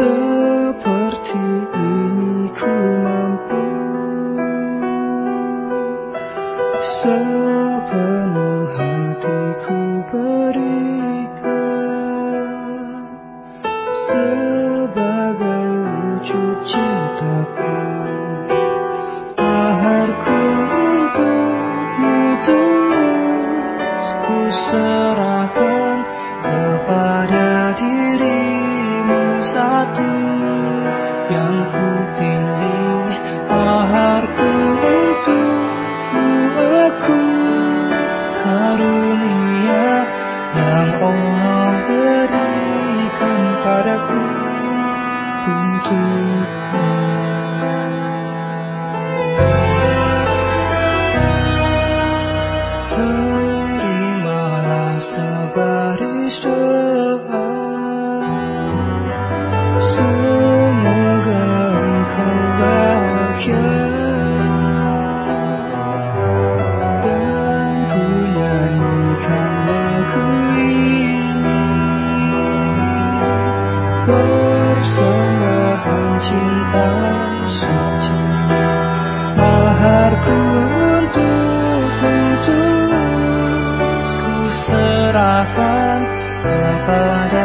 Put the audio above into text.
Seperti ini ku mampu Sepenuh hatiku berikan Sebagai wujud cintaku. Paharku untukmu tulus Ku serah corazón. Pada